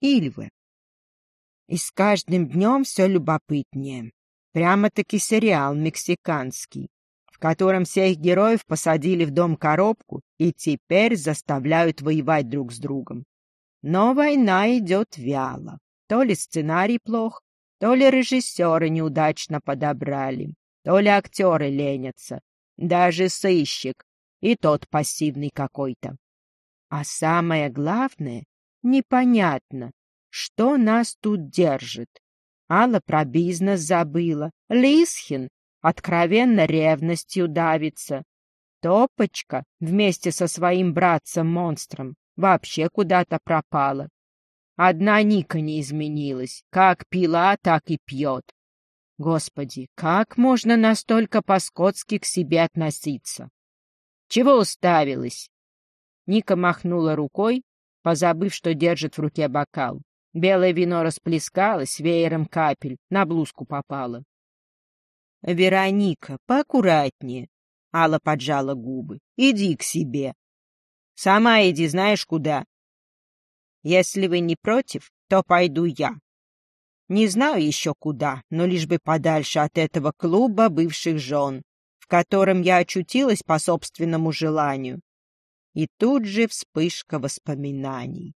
Ильвы. И с каждым днем все любопытнее. Прямо-таки сериал мексиканский, в котором всех героев посадили в дом-коробку и теперь заставляют воевать друг с другом. Но война идет вяло. То ли сценарий плох, то ли режиссеры неудачно подобрали, то ли актеры ленятся, даже сыщик, и тот пассивный какой-то. А самое главное, непонятно, что нас тут держит. Алла про бизнес забыла, Лисхин откровенно ревностью давится. Топочка вместе со своим братцем-монстром вообще куда-то пропала. Одна Ника не изменилась, как пила, так и пьет. Господи, как можно настолько по-скотски к себе относиться? Чего уставилась? Ника махнула рукой, позабыв, что держит в руке бокал. Белое вино расплескалось веером капель, на блузку попало. — Вероника, поаккуратнее. Алла поджала губы. — Иди к себе. — Сама иди, знаешь куда. — Если вы не против, то пойду я. Не знаю еще куда, но лишь бы подальше от этого клуба бывших жен, в котором я очутилась по собственному желанию. И тут же вспышка воспоминаний.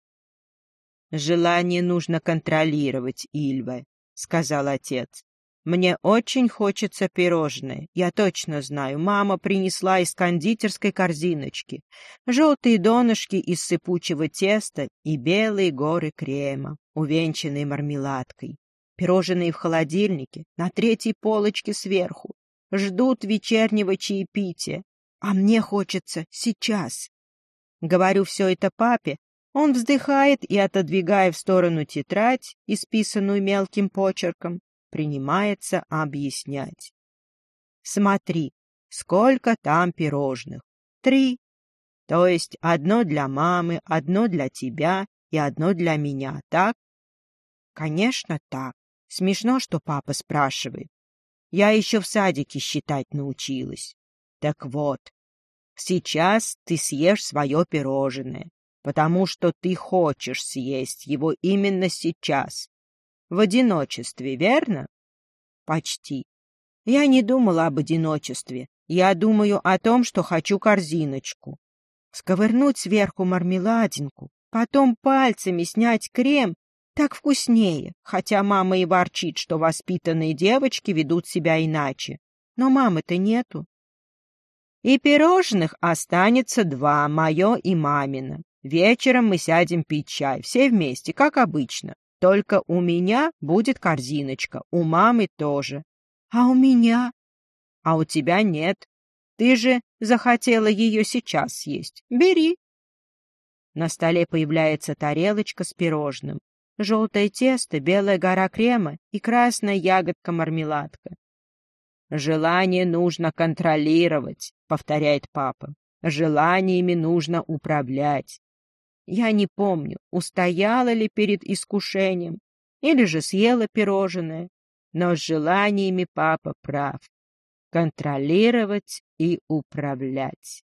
«Желание нужно контролировать, Ильва», — сказал отец. «Мне очень хочется пирожное. Я точно знаю, мама принесла из кондитерской корзиночки. Желтые донышки из сыпучего теста и белые горы крема, увенчанные мармеладкой. Пирожные в холодильнике, на третьей полочке сверху. Ждут вечернего чаепития. А мне хочется сейчас. Говорю все это папе. Он вздыхает и, отодвигая в сторону тетрадь, исписанную мелким почерком, принимается объяснять. Смотри, сколько там пирожных. Три. То есть одно для мамы, одно для тебя и одно для меня, так? Конечно, так. Смешно, что папа спрашивает. Я еще в садике считать научилась. Так вот, сейчас ты съешь свое пирожное, потому что ты хочешь съесть его именно сейчас. В одиночестве, верно? Почти. Я не думала об одиночестве. Я думаю о том, что хочу корзиночку. Сковырнуть сверху мармеладинку, потом пальцами снять крем так вкуснее, хотя мама и ворчит, что воспитанные девочки ведут себя иначе. Но мамы-то нету. И пирожных останется два, мое и мамино. Вечером мы сядем пить чай, все вместе, как обычно. Только у меня будет корзиночка, у мамы тоже. А у меня? А у тебя нет. Ты же захотела ее сейчас съесть. Бери. На столе появляется тарелочка с пирожным желтое тесто, белая гора крема и красная ягодка-мармеладка. «Желание нужно контролировать», — повторяет папа. «Желаниями нужно управлять». Я не помню, устояла ли перед искушением или же съела пирожное, но с желаниями папа прав. Контролировать и управлять.